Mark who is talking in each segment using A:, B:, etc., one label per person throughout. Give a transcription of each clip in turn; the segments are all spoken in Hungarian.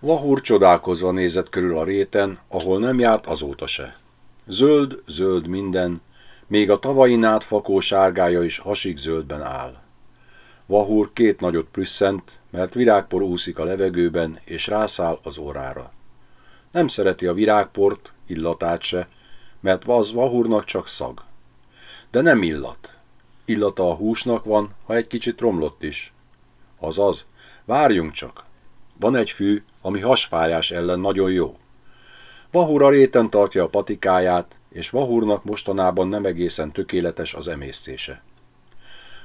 A: Vahúr csodálkozva nézett körül a réten, ahol nem járt azóta se. Zöld, zöld minden, még a tavain át fakó sárgája is hasig zöldben áll. Vahúr két nagyot prüsszent, mert virágpor úszik a levegőben, és rászáll az órára. Nem szereti a virágport, illatát se, mert az Vahúrnak csak szag. De nem illat. Illata a húsnak van, ha egy kicsit romlott is. Azaz, várjunk csak. Van egy fű, ami hasfájás ellen nagyon jó. Vahúr a réten tartja a patikáját, és Vahúrnak mostanában nem egészen tökéletes az emésztése.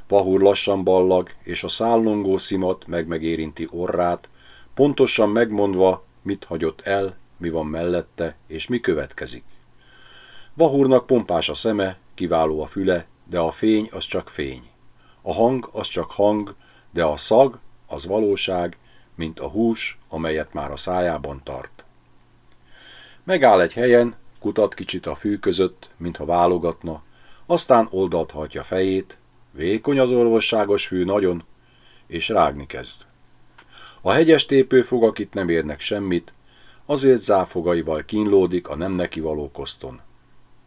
A: Vahúr lassan ballag, és a szállongó szimat meg-megérinti orrát, pontosan megmondva, mit hagyott el, mi van mellette, és mi következik. Vahúrnak pompás a szeme, kiváló a füle, de a fény az csak fény. A hang az csak hang, de a szag az valóság, mint a hús, amelyet már a szájában tart. Megáll egy helyen, kutat kicsit a fű között, mintha válogatna, aztán oldalt hajtja fejét, vékony az orvosságos fű nagyon, és rágni kezd. A hegyes tépőfogak itt nem érnek semmit, azért záfogaival kínlódik a nem neki való koszton.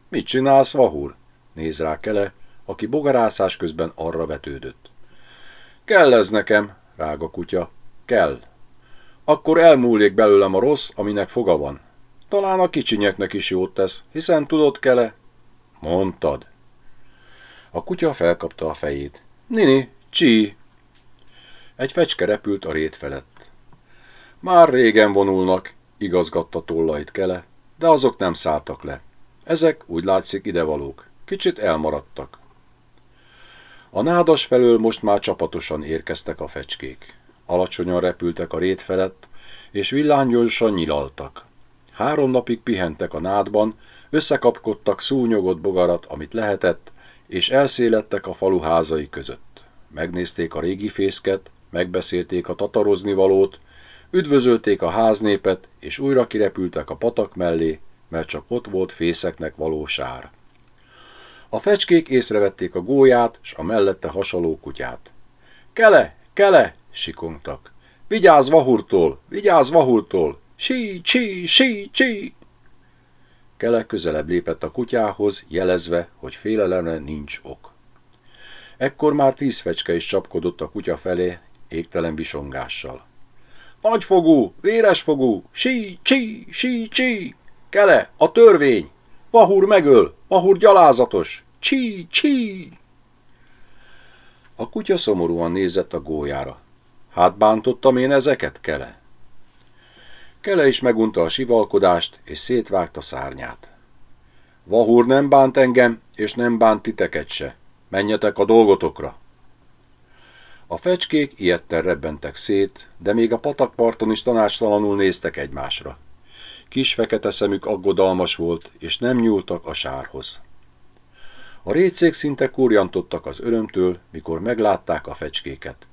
A: Mit csinálsz, Vahur? Néz rá Kele, aki bogarászás közben arra vetődött. Kell ez nekem, rága kutya, kell. Akkor elmúlik belőlem a rossz, aminek foga van. Talán a kicsinyeknek is jót tesz, hiszen tudod, Kele? Mondtad. A kutya felkapta a fejét. Nini, csí! Egy fecske repült a rét felett. Már régen vonulnak, igazgatta tollait Kele, de azok nem szálltak le. Ezek úgy látszik idevalók, kicsit elmaradtak. A nádas felől most már csapatosan érkeztek a fecskék. Alacsonyan repültek a rét felett, és villánygyorsan nyilaltak. Három napig pihentek a nádban, összekapkodtak szúnyogott bogarat, amit lehetett, és elszélettek a falu házai között. Megnézték a régi fészket, megbeszélték a tatarozni valót, üdvözölték a háznépet, és újra kirepültek a patak mellé, mert csak ott volt fészeknek való sár. A fecskék észrevették a gólyát, s a mellette hasaló kutyát. Kele, kele, sikongtak. Vigyázz Vahurtól, vigyázz Vahurtól! Sí, csí, sí, csí! Kele közelebb lépett a kutyához, jelezve, hogy félelemre nincs ok. Ekkor már tíz fecske is csapkodott a kutya felé, égtelen visongással. Nagyfogú, véresfogú, sí, csí, sí, csí! Kele, a törvény! Vahur megöl, Vahur gyalázatos! Csí, csí! A kutya szomorúan nézett a gólyára. Hát bántottam én ezeket, Kele? Kele is megunta a sivalkodást, és szétvágta szárnyát. Vahúr nem bánt engem, és nem bánt titeket se. Menjetek a dolgotokra! A fecskék ilyetten rebbentek szét, de még a patakparton is tanácstalanul néztek egymásra. Kis fekete szemük aggodalmas volt, és nem nyúltak a sárhoz. A récék szinte kurjantottak az örömtől, mikor meglátták a fecskéket.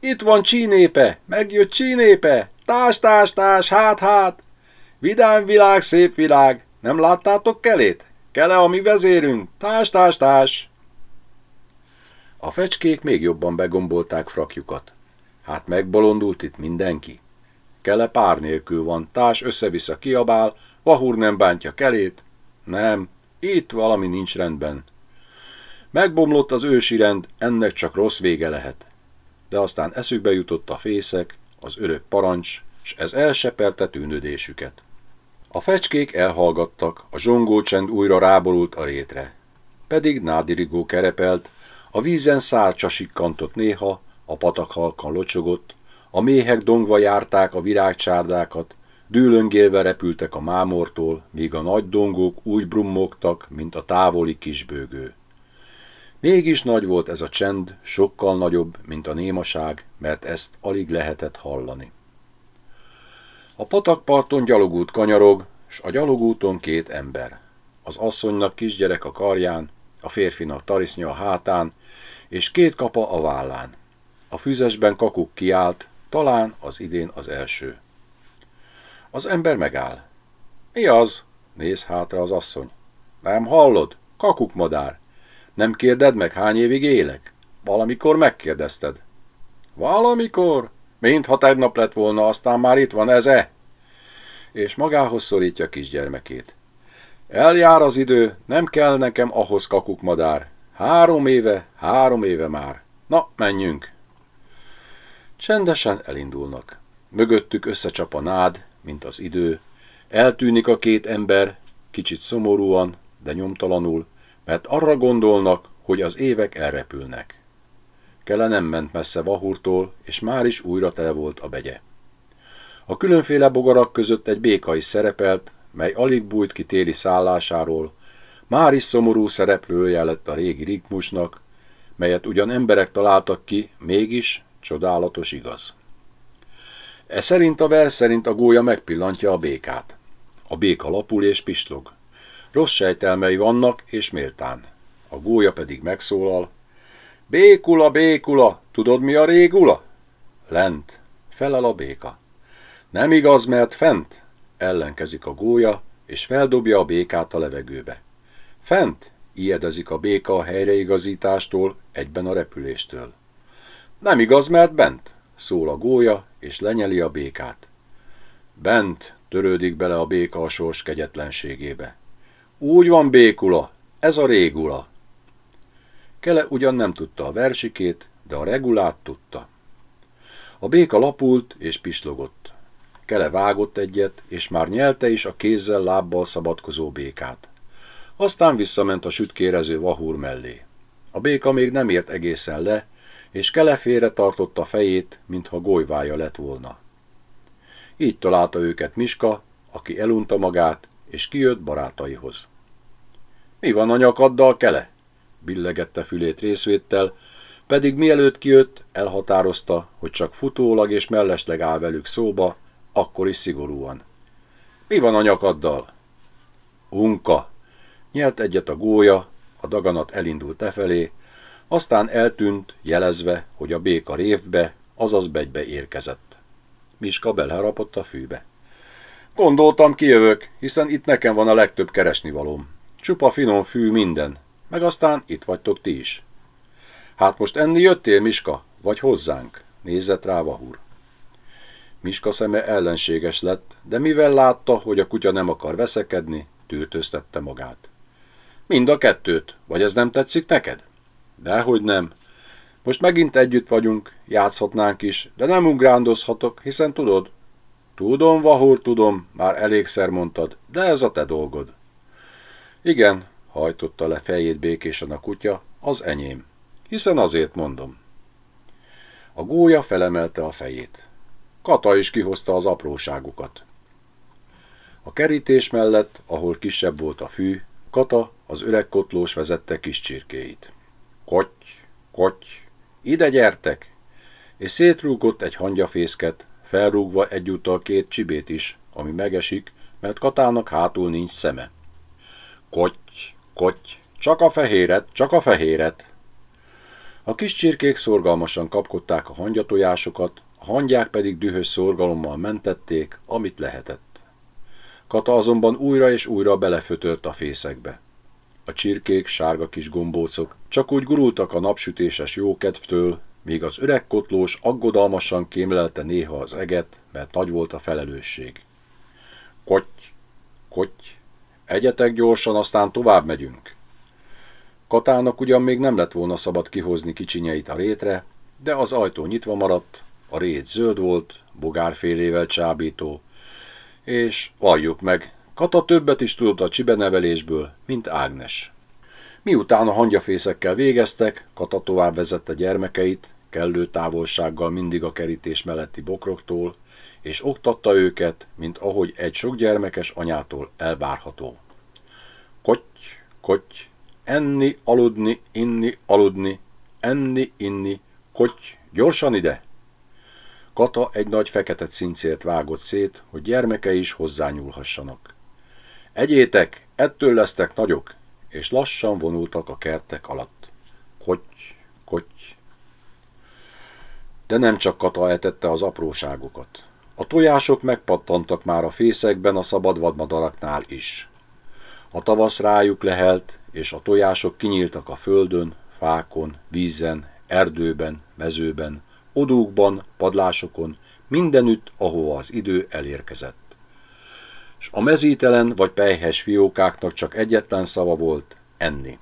A: Itt van csínépe, megjött csínépe, tás, tás, tás, hát, hát. Vidám világ, szép világ, nem láttátok kelét? Kele a mi vezérünk, tás, tás, tás. A fecskék még jobban begombolták frakjukat. Hát megbolondult itt mindenki. Kele pár nélkül van, társ össze-vissza kiabál, Vahúr nem bántja kelét. Nem, itt valami nincs rendben. Megbomlott az ősi rend, ennek csak rossz vége lehet. De aztán eszükbe jutott a fészek, az örök parancs, s ez elsepelte tűnődésüket. A fecskék elhallgattak, a zsongócsend újra ráborult a rétre. Pedig nádirigó kerepelt, a vízen szárcsa sikkantott néha, a patak halkan locsogott, a méhek dongva járták a virágcsárdákat, dűlöngélve repültek a mámortól, míg a nagy dongók úgy brummogtak, mint a távoli kisbőgő. Mégis nagy volt ez a csend, sokkal nagyobb, mint a némaság, mert ezt alig lehetett hallani. A patakparton gyalogút kanyarog, s a gyalogúton két ember. Az asszonynak kisgyerek a karján, a férfinak tarisznya a hátán, és két kapa a vállán. A füzesben kakuk kiált, talán az idén az első. Az ember megáll. Mi az? Néz hátra az asszony. Nem hallod? Kakuk madár. Nem kérded meg, hány évig élek? Valamikor megkérdezted. Valamikor? Mint ha tegnap lett volna, aztán már itt van ez-e? És magához szorítja kisgyermekét. Eljár az idő, nem kell nekem ahhoz kakukmadár. Három éve, három éve már. Na, menjünk! Csendesen elindulnak. Mögöttük összecsap a nád, mint az idő. Eltűnik a két ember, kicsit szomorúan, de nyomtalanul, mert arra gondolnak, hogy az évek elrepülnek. Kele nem ment messze Vahurtól, és már is újra tele volt a begye. A különféle bogarak között egy béka is szerepelt, mely alig bújt ki téli szállásáról, már is szomorú szereplője lett a régi ritmusnak, melyet ugyan emberek találtak ki, mégis csodálatos igaz. E szerint a vers szerint a gólya megpillantja a békát. A béka lapul és pislog. Rossz sejtelmei vannak, és méltán. A gólya pedig megszólal. Békula, békula, tudod mi a régula? Lent, felel a béka. Nem igaz, mert fent, ellenkezik a gólya, és feldobja a békát a levegőbe. Fent, ijedezik a béka a helyreigazítástól, egyben a repüléstől. Nem igaz, mert bent, szól a gólya, és lenyeli a békát. Bent törődik bele a béka a sors kegyetlenségébe. Úgy van, békula, ez a régula. Kele ugyan nem tudta a versikét, de a regulát tudta. A béka lapult és pislogott. Kele vágott egyet, és már nyelte is a kézzel, lábbal szabadkozó békát. Aztán visszament a sütkérező vahúr mellé. A béka még nem ért egészen le, és Kele félre tartotta fejét, mintha golyvája lett volna. Így találta őket Miska, aki elunta magát, és kijött barátaihoz. Mi van a nyakaddal, Kele? billegette fülét részvéttel, pedig mielőtt kijött, elhatározta, hogy csak futólag és mellesleg áll velük szóba, akkor is szigorúan. Mi van a nyakaddal? Unka! Nyelt egyet a gólya, a daganat elindult efelé, aztán eltűnt, jelezve, hogy a béka révbe, azaz begybe érkezett. Miska belharapott a fűbe. Gondoltam, kijövök, hiszen itt nekem van a legtöbb keresnivalóm. Csupa finom fű minden, meg aztán itt vagytok ti is. Hát most enni jöttél, Miska, vagy hozzánk? Nézett rá Vahur. Miska szeme ellenséges lett, de mivel látta, hogy a kutya nem akar veszekedni, tűrtöztette magát. Mind a kettőt, vagy ez nem tetszik neked? Dehogy nem. Most megint együtt vagyunk, játszhatnánk is, de nem ugrándozhatok, hiszen tudod. Tudom, Vahur, tudom, már elégszer mondtad, de ez a te dolgod. Igen, hajtotta le fejét békésen a kutya, az enyém. Hiszen azért mondom. A gólya felemelte a fejét. Kata is kihozta az apróságukat. A kerítés mellett, ahol kisebb volt a fű, Kata, az öreg kotlós vezette kis csirkéit. Kotty, kotty, ide gyertek! És szétrúgott egy hangyafészket, felrúgva egyúttal két csibét is, ami megesik, mert Katának hátul nincs szeme. Kotty, kotty, csak a fehéret, csak a fehéret! A kis csirkék szorgalmasan kapkodták a hangyatojásokat, a hangyák pedig dühös szorgalommal mentették, amit lehetett. Kata azonban újra és újra belefötört a fészekbe. A csirkék, sárga kis gombócok csak úgy gurultak a napsütéses jókedvtől, míg az öreg kotlós aggodalmasan kémlelte néha az eget, mert nagy volt a felelősség. Kotty, kotty, egyetek gyorsan, aztán tovább megyünk. Katának ugyan még nem lett volna szabad kihozni kicsinyeit a rétre, de az ajtó nyitva maradt, a rét zöld volt, bogárfélével csábító, és valljuk meg, Kata többet is tudott a csibenevelésből, mint Ágnes. Miután a hangyafészekkel végeztek, Kata tovább vezette gyermekeit, kellő távolsággal mindig a kerítés melletti bokroktól, és oktatta őket, mint ahogy egy sok gyermekes anyától elvárható. Kotty, kotty, enni, aludni, inni, aludni, enni, inni, kotty, gyorsan ide! Kata egy nagy fekete cincért vágott szét, hogy gyermekei is hozzányúlhassanak. Egyétek, ettől lesztek nagyok, és lassan vonultak a kertek alatt. Kotty, kotty. De nem csak Kata etette az apróságokat. A tojások megpattantak már a fészekben a szabad vadmadaraknál is. A tavasz rájuk lehelt, és a tojások kinyíltak a földön, fákon, vízen, erdőben, mezőben, odókban, padlásokon, mindenütt, ahova az idő elérkezett. És a mezítelen vagy pejhes fiókáknak csak egyetlen szava volt, enni.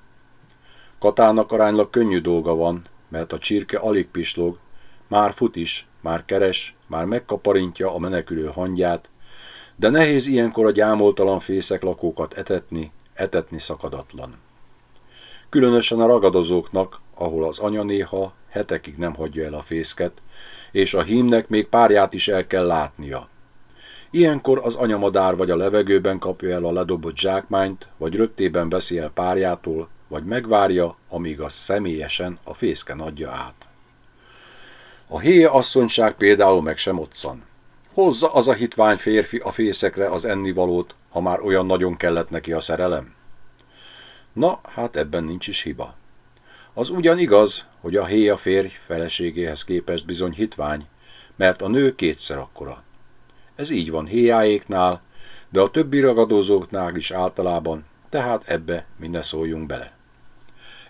A: Katának aránylag könnyű dolga van, mert a csirke alig pislog, már fut is, már keres, már megkaparintja a menekülő hangját, de nehéz ilyenkor a gyámoltalan fészek lakókat etetni, etetni szakadatlan. Különösen a ragadozóknak, ahol az anya néha hetekig nem hagyja el a fészket, és a hímnek még párját is el kell látnia. Ilyenkor az anyamadár vagy a levegőben kapja el a ledobott zsákmányt, vagy röptében veszi el párjától, vagy megvárja, amíg az személyesen a fészken adja át. A héja asszonyság például meg sem otszan. Hozza az a hitvány férfi a fészekre az ennivalót, ha már olyan nagyon kellett neki a szerelem? Na, hát ebben nincs is hiba. Az ugyan igaz, hogy a héja férj feleségéhez képest bizony hitvány, mert a nő kétszer akkora. Ez így van héjáéknál, de a többi ragadozóknál is általában, tehát ebbe mi ne szóljunk bele.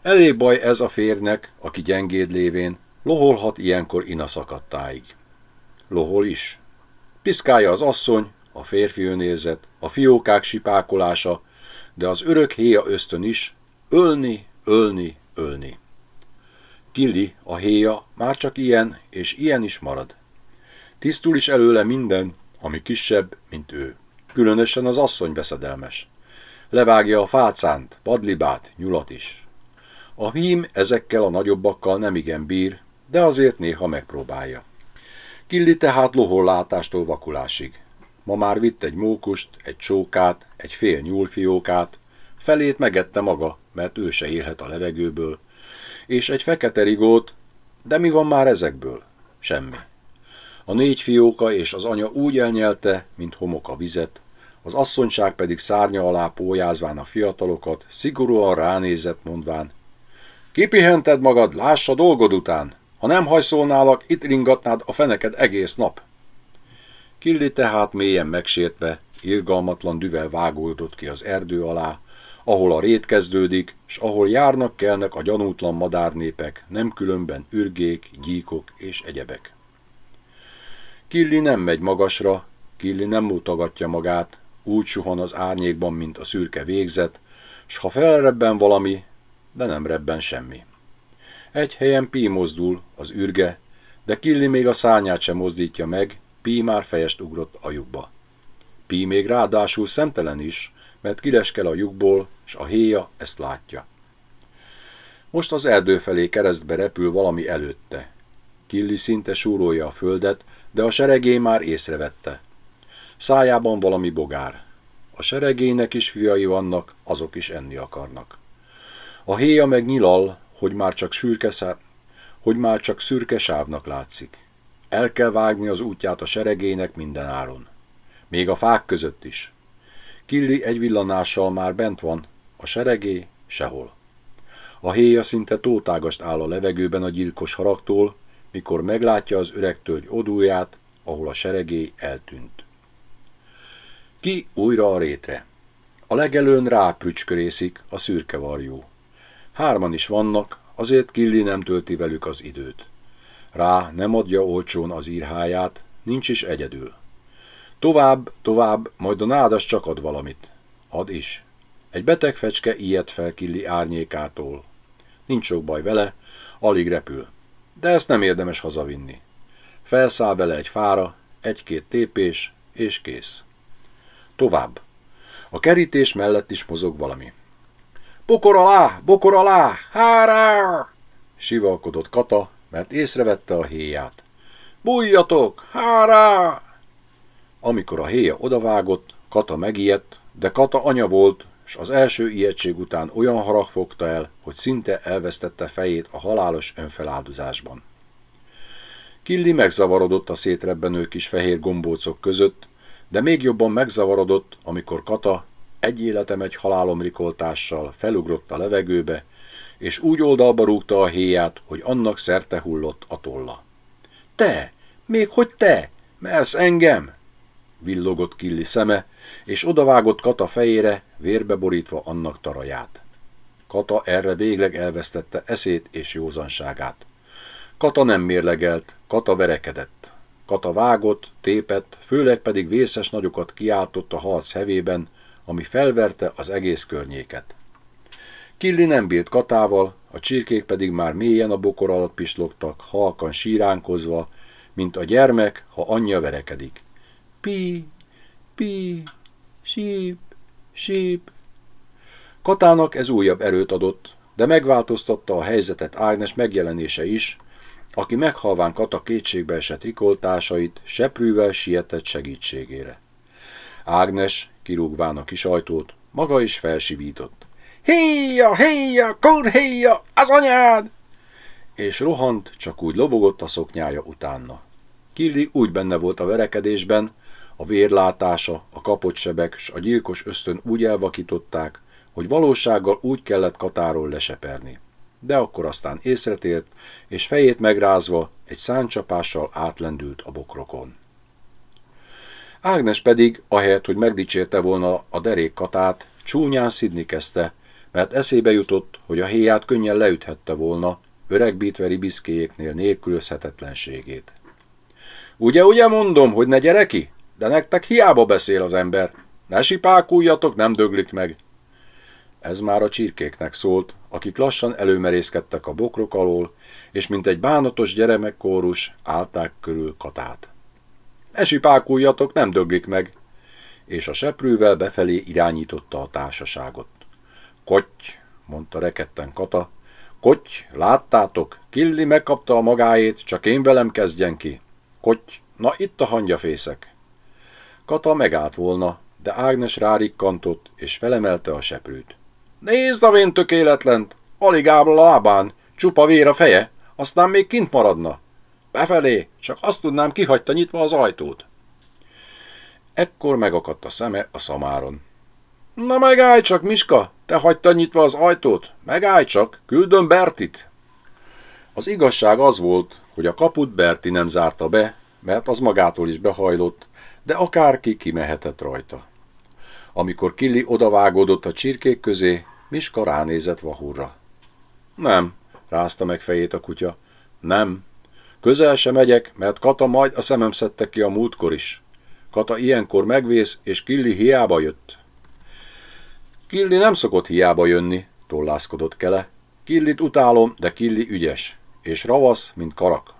A: Elég baj ez a férnek, aki gyengéd lévén, loholhat ilyenkor inaszakadtáig. Lohol is. Piszkálja az asszony, a férfi önérzet, a fiókák sipákolása, de az örök héja ösztön is, ölni, ölni, ölni. Tilli, a héja, már csak ilyen, és ilyen is marad. Tisztul is előle minden, ami kisebb, mint ő. Különösen az asszony beszedelmes. Levágja a fácánt, padlibát, nyulat is. A hím ezekkel a nagyobbakkal nem igen bír, de azért néha megpróbálja. Killi tehát lohollátástól vakulásig. Ma már vitt egy mókust, egy csókát, egy fél nyúlfiókát, felét megette maga, mert ő se élhet a levegőből, és egy fekete rigót, de mi van már ezekből? Semmi. A négy fióka és az anya úgy elnyelte, mint homok a vizet, az asszonyság pedig szárnya alá pójázván a fiatalokat, szigorúan ránézett, mondván, Kipihented magad, lássa dolgod után! Ha nem hajszolnálak, itt ringatnád a feneked egész nap. Killi tehát mélyen megsértve, irgalmatlan düvel vágódott ki az erdő alá, ahol a rét kezdődik, s ahol járnak kelnek a gyanútlan madárnépek, nem különben ürgék, gyíkok és egyebek. Killi nem megy magasra, Killi nem mutogatja magát, úgy suhan az árnyékban, mint a szürke végzet, s ha felrebben valami, de nem rebben semmi. Egy helyen Pi mozdul, az ürge, de Killi még a szányát sem mozdítja meg, Pi már fejest ugrott a lyukba. Pi még ráadásul szemtelen is, mert kileskel a lyukból, s a héja ezt látja. Most az erdő felé keresztbe repül valami előtte. Killi szinte súrolja a földet, de a seregé már észrevette. Szájában valami bogár. A seregének is fiai vannak, azok is enni akarnak. A héja meg nyilal, hogy már csak sürke hogy már csak szürke sávnak látszik. El kell vágni az útját a seregének minden áron. Még a fák között is. Killi egy villanással már bent van, a seregé sehol. A héja szinte tótágast áll a levegőben a gyilkos haragtól, mikor meglátja az öreg tölgy odúját, ahol a seregé eltűnt. Ki újra a rétre. A legelőn ráprücskörészik a szürke varjú. Hárman is vannak, azért Killi nem tölti velük az időt. Rá nem adja olcsón az írháját, nincs is egyedül. Tovább, tovább, majd a nádas csak ad valamit. Ad is. Egy beteg fecske ilyet fel Killi árnyékától. Nincs sok baj vele, alig repül. De ezt nem érdemes hazavinni. Felszáll vele egy fára, egy-két tépés, és kész. Tovább. A kerítés mellett is mozog valami. Bokor alá! Bokor alá! Hárá! Sivalkodott Kata, mert észrevette a héját. Bújjatok! Hárá! Amikor a héja odavágott, Kata megijedt, de Kata anya volt, s az első ijegység után olyan harag fogta el, hogy szinte elvesztette fejét a halálos önfeláldozásban. Killi megzavarodott a szétrebbenő kis fehér gombócok között, de még jobban megzavarodott, amikor Kata egy életem egy halálomrikoltással felugrott a levegőbe, és úgy oldalba rúgta a héját, hogy annak szerte hullott a tolla. Te! Még hogy te! Mersz engem! Villogott Killi szeme, és odavágott Kata fejére, vérbe borítva annak taraját. Kata erre végleg elvesztette eszét és józanságát. Kata nem mérlegelt, Kata verekedett. Kata vágott, tépett, főleg pedig vészes nagyokat kiáltott a harc hevében, ami felverte az egész környéket. Killi nem bírt Katával, a csirkék pedig már mélyen a bokor alatt pislogtak, halkan síránkozva, mint a gyermek, ha anyja verekedik. Pi, pi, síp, síp. Katának ez újabb erőt adott, de megváltoztatta a helyzetet Ágnes megjelenése is, aki meghalván Kata kétségbe esett rikoltásait, seprűvel sietett segítségére. Ágnes, kirúgván a kis ajtót, maga is felsivított. Héja, héja, kur héja, az anyád! És rohant, csak úgy lobogott a szoknyája utána. Killi úgy benne volt a verekedésben, a vérlátása, a kapott sebek s a gyilkos ösztön úgy elvakították, hogy valósággal úgy kellett Katáról leseperni. De akkor aztán észretért, és fejét megrázva egy száncsapással átlendült a bokrokon. Ágnes pedig, ahelyett, hogy megdicsérte volna a derék Katát, csúnyán szidni kezdte, mert eszébe jutott, hogy a héját könnyen leüthette volna, öregbítveri biszkéjéknél nélkülözhetetlenségét. Ugye, ugye mondom, hogy ne gyere ki? De nektek hiába beszél az ember. Ne sipákuljatok, nem döglik meg. Ez már a csirkéknek szólt, akik lassan előmerészkedtek a bokrok alól, és mint egy bánatos gyermekkórus állták körül Katát. Ne sipákuljatok, nem döglik meg, és a seprűvel befelé irányította a társaságot. Kotty, mondta reketten Kata, Kotty, láttátok, Killi megkapta a magáét, csak én velem kezdjen ki. Kotty, na itt a hangyafészek. Kata megállt volna, de Ágnes rárikkantott, és felemelte a seprűt. Nézd a vén tökéletlent, alig áll a lábán, csupa vér a feje, aztán még kint maradna. Befelé, csak azt tudnám, kihagyta nyitva az ajtót. Ekkor megakadt a szeme a szamáron. Na megállj csak, Miska, te hagytad nyitva az ajtót, megállj csak, küldöm Bertit. Az igazság az volt, hogy a kaput Berti nem zárta be, mert az magától is behajlott, de akárki kimehetett rajta. Amikor Killi odavágódott a csirkék közé, Miska ránézett Vahurra. Nem, rázta meg fejét a kutya. Nem. Közel sem megyek, mert Kata majd a szemem szedte ki a múltkor is. Kata ilyenkor megvész, és Killi hiába jött. Killi nem szokott hiába jönni, tollászkodott Kele. Killit utálom, de Killi ügyes, és ravasz, mint karak.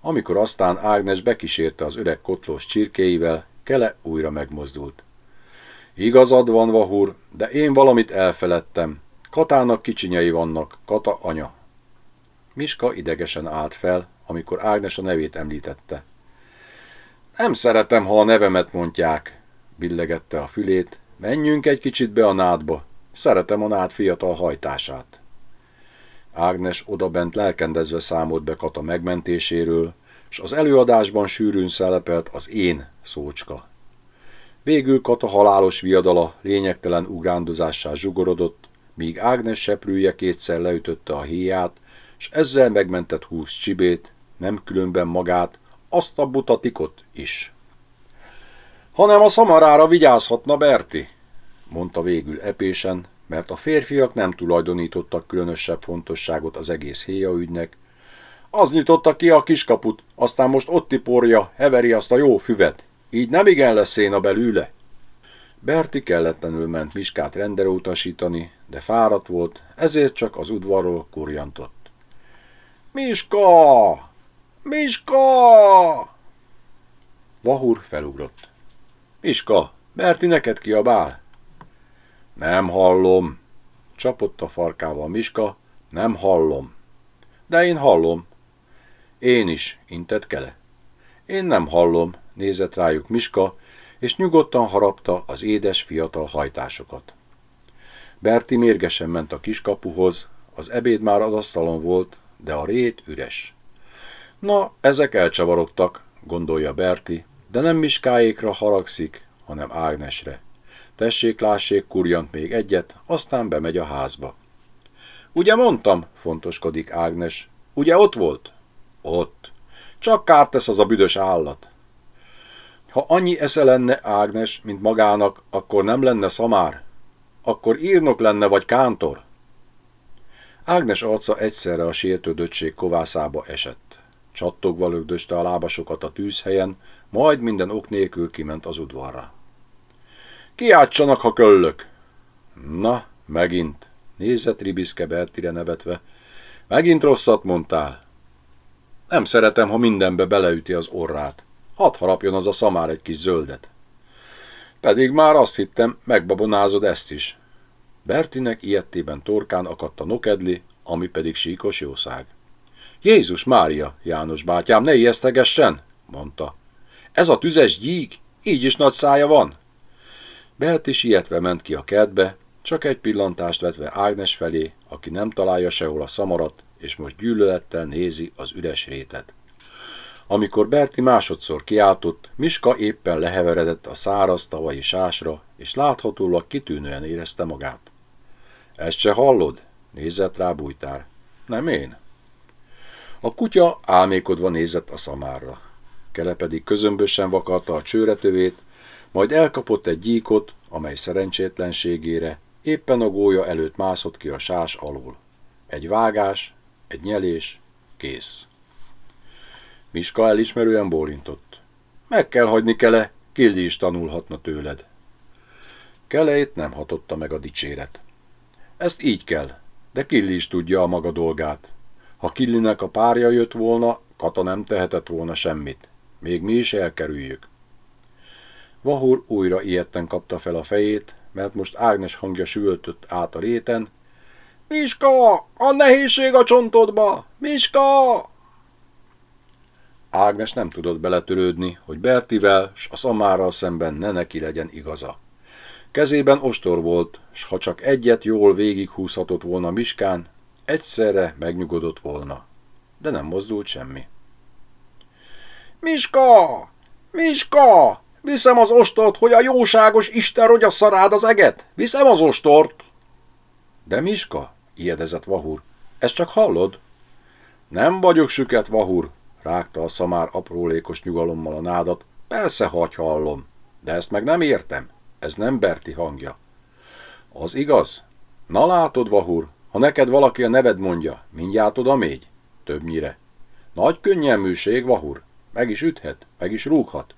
A: Amikor aztán Ágnes bekísérte az öreg kotlós csirkéivel, Kele újra megmozdult. Igazad van, Vahur, de én valamit elfeledtem. Katának kicsinyei vannak, Kata anya. Miska idegesen állt fel, amikor Ágnes a nevét említette. Nem szeretem, ha a nevemet mondják, billegette a fülét. Menjünk egy kicsit be a nádba. Szeretem a nád fiatal hajtását. Ágnes odabent lelkendezve számolt be Kata megmentéséről, és az előadásban sűrűn szelepelt az én szócska. Végül Kata halálos viadala lényegtelen ugrándozással zsugorodott, míg Ágnes seprője kétszer leütötte a héját, és ezzel megmentett húsz csibét, nem különben magát, azt a butatikot is. Hanem a szamarára vigyázhatna Berti, mondta végül epésen, mert a férfiak nem tulajdonítottak különösebb fontosságot az egész héja ügynek. Az nyitotta ki a kiskaput, aztán most ott tiporja, heveri azt a jó füvet. Így nem igen lesz széna belőle. Berti kelletlenül ment Miskát rendere utasítani, de fáradt volt, ezért csak az udvarról kurjantott. Miska! Miska! Vahur felugrott. Miska, Berti neked kiabál? Nem hallom, csapott a farkával Miska, nem hallom. De én hallom. Én is, intett Kele. Én nem hallom, nézett rájuk Miska, és nyugodtan harapta az édes fiatal hajtásokat. Berti mérgesen ment a kiskapuhoz, az ebéd már az asztalon volt, de a rét üres. Na, ezek elcsavarogtak, gondolja Berti, de nem Miskáékra haragszik, hanem Ágnesre. Tessék, lássék, kurjant még egyet, aztán bemegy a házba. Ugye mondtam, fontoskodik Ágnes. Ugye ott volt? Ott. Csak kárt tesz az a büdös állat. Ha annyi esze lenne Ágnes, mint magának, akkor nem lenne szamár. Akkor írnok lenne vagy kántor. Ágnes arca egyszerre a sértődöttség kovászába esett. Csattogva lögdöste a lábasokat a tűzhelyen, majd minden ok nélkül kiment az udvarra. Kiátsanak, ha köllök! Na, megint, nézett Ribiszke Bertire nevetve. Megint rosszat mondtál. Nem szeretem, ha mindenbe beleüti az orrát. Hadd harapjon az a szamár egy kis zöldet. Pedig már azt hittem, megbabonázod ezt is. Bertinek ilyettében torkán akadt a nokedli, ami pedig síkos jószág. Jézus Mária, János bátyám, ne ijesztegessen, mondta. Ez a tüzes gyík, így is nagy szája van. Berti sietve ment ki a kertbe, csak egy pillantást vetve Ágnes felé, aki nem találja sehol a szamarat, és most gyűlölettel nézi az üres rétet. Amikor Berti másodszor kiáltott, Miska éppen leheveredett a száraz tavai sásra, és láthatólag kitűnően érezte magát. Ezt se hallod? Nézett rá bújtár. Nem én. A kutya álmékodva nézett a szamárra. Kele pedig közömbösen vakarta a csőretövét, majd elkapott egy gyíkot, amely szerencsétlenségére éppen a gólya előtt mászott ki a sás alól. Egy vágás, egy nyelés, kész. Miska elismerően bólintott. Meg kell hagyni Kele, Kildi is tanulhatna tőled. Keleit nem hatotta meg a dicséret. Ezt így kell, de Killi is tudja a maga dolgát. Ha Killinek a párja jött volna, Kata nem tehetett volna semmit. Még mi is elkerüljük. Vahur újra ilyetten kapta fel a fejét, mert most Ágnes hangja süvöltött át a réten. Miska! A nehézség a csontodba! Miska! Ágnes nem tudott beletörődni, hogy Bertivel s a szamárral szemben ne neki legyen igaza. Kezében ostor volt, s ha csak egyet jól végighúzhatott volna Miskán, egyszerre megnyugodott volna. De nem mozdult semmi. Miska! Miska! Viszem az ostort, hogy a jóságos Isten rogya szarád az eget! Viszem az ostort! De Miska, ijedezett Vahur, ezt csak hallod? Nem vagyok süket, Vahur, rágta a szamár aprólékos nyugalommal a nádat. Persze, hagy hallom, de ezt meg nem értem. Ez nem Berti hangja. Az igaz? Na látod, Vahur, ha neked valaki a neved mondja, mindjárt oda mégy? Többnyire. Nagy könnyelműség, Vahur. Meg is üthet, meg is rúghat.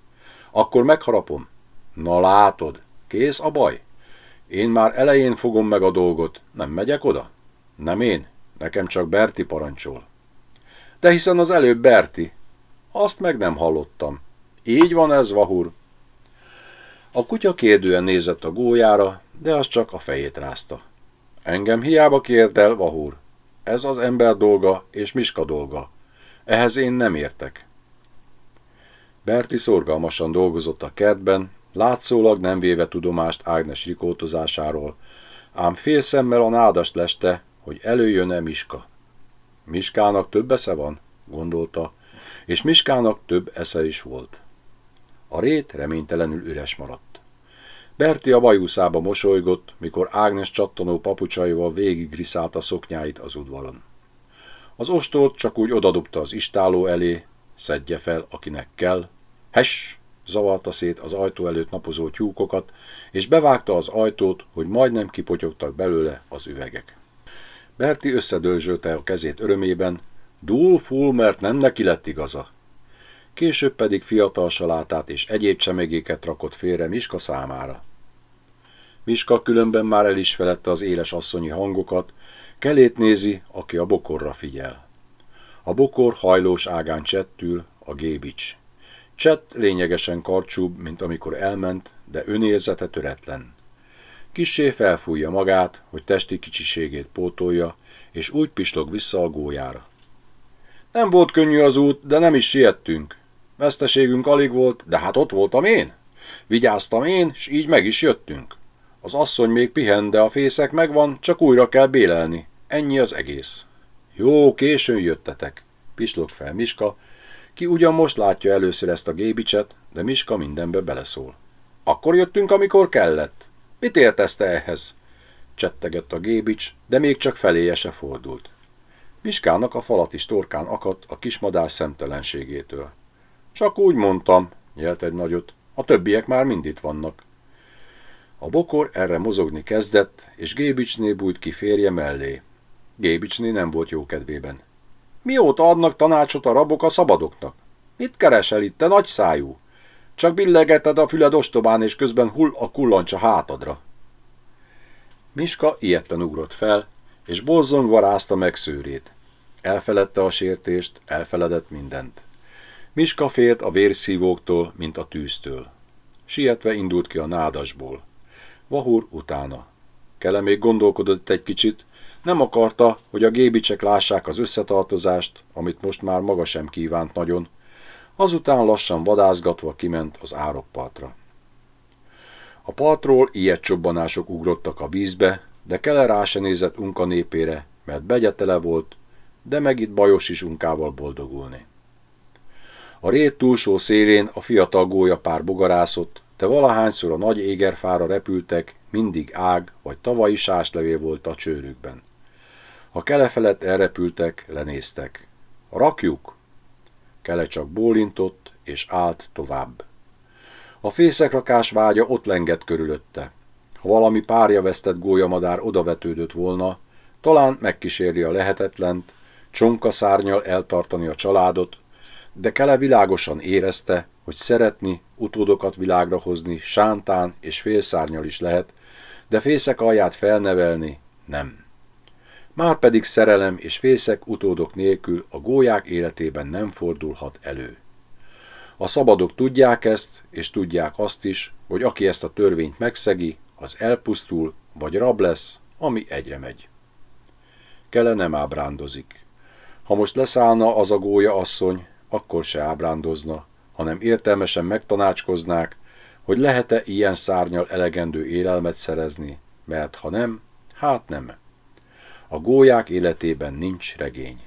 A: Akkor megharapom. Na látod, kész a baj? Én már elején fogom meg a dolgot, nem megyek oda? Nem én, nekem csak Berti parancsol. De hiszen az előbb Berti. Azt meg nem hallottam. Így van ez, Vahur. A kutya kérdően nézett a gólyára, de az csak a fejét rázta. Engem hiába kérdel, Vahur. Ez az ember dolga és Miska dolga. Ehhez én nem értek. Berti szorgalmasan dolgozott a kertben, látszólag nem véve tudomást Ágnes rikótozásáról, ám fél szemmel a nádast leste, hogy előjön-e Miska. Miskának több esze van, gondolta, és Miskának több esze is volt. A rét reménytelenül üres maradt. Berti a bajuszába mosolygott, mikor Ágnes csattanó papucsaival végig a szoknyáit az udvaron. Az ostort csak úgy odadobta az istáló elé, szedje fel, akinek kell. Hes! zavarta szét az ajtó előtt napozó tyúkokat, és bevágta az ajtót, hogy majdnem kipotyogtak belőle az üvegek. Berti összedőzsölte a kezét örömében, dúl full, mert nem neki lett igaza. Később pedig fiatal salátát és egyéb csemegéket rakott félre Miska számára. Miska különben már el is felette az éles asszonyi hangokat, kelét nézi, aki a bokorra figyel. A bokor hajlós ágán csettül, a gébics. Csett lényegesen karcsúbb, mint amikor elment, de önérzete töretlen. Kissé felfújja magát, hogy testi kicsiségét pótolja, és úgy pislog vissza a gójára. Nem volt könnyű az út, de nem is siettünk. Veszteségünk alig volt, de hát ott voltam én. Vigyáztam én, s így meg is jöttünk. Az asszony még pihen, de a fészek megvan, csak újra kell bélelni. Ennyi az egész. Jó, későn jöttetek, pislog fel Miska, ki ugyan most látja először ezt a gébicset, de Miska mindenbe beleszól. Akkor jöttünk, amikor kellett. Mit értesz te ehhez? Csettegett a gébics, de még csak feléje se fordult. Miskának a falat is torkán akadt a kismadás szemtelenségétől. Csak úgy mondtam, nyelt egy nagyot, a többiek már mind itt vannak. A bokor erre mozogni kezdett, és Gébicsné bújt ki férje mellé. Gébicsné nem volt jó kedvében. Mióta adnak tanácsot a rabok a szabadoknak? Mit keresel itt, te nagy szájú? Csak billegeted a füled ostobán, és közben hull a kullancs a hátadra. Miska ilyetten ugrott fel, és bozzongva rázta meg szőrét. Elfeledte a sértést, elfeledett mindent. Miska félt a vérszívóktól, mint a tűztől. Sietve indult ki a nádasból. Vahur utána. Kele még gondolkodott egy kicsit, nem akarta, hogy a gébicsek lássák az összetartozást, amit most már maga sem kívánt nagyon. Azután lassan vadászgatva kiment az árokpartra. A partról ilyet csobbanások ugrottak a vízbe, de Kele se nézett unka népére, mert begyetele volt, de meg itt bajos is unkával boldogulni. A rét túlsó szélén a fiatal gólya pár bogarászott, de valahányszor a nagy égerfára repültek, mindig ág vagy tavalyi sáslevél volt a csőrükben. Ha kele felett elrepültek, lenéztek. Rakjuk! Kele csak bólintott, és állt tovább. A fészekrakás vágya ott lengett körülötte. Ha valami párja vesztett gólyamadár odavetődött volna, talán megkísérli a lehetetlent, csonka szárnyal eltartani a családot, de Kele világosan érezte, hogy szeretni, utódokat világra hozni sántán és félszárnyal is lehet, de fészek alját felnevelni nem. Márpedig szerelem és fészek utódok nélkül a gólyák életében nem fordulhat elő. A szabadok tudják ezt, és tudják azt is, hogy aki ezt a törvényt megszegi, az elpusztul, vagy rab lesz, ami egyre megy. Kele nem ábrándozik. Ha most leszállna az a gólya asszony, akkor se ábrándozna, hanem értelmesen megtanácskoznák, hogy lehet-e ilyen szárnyal elegendő élelmet szerezni, mert ha nem, hát nem. A gólyák életében nincs regény.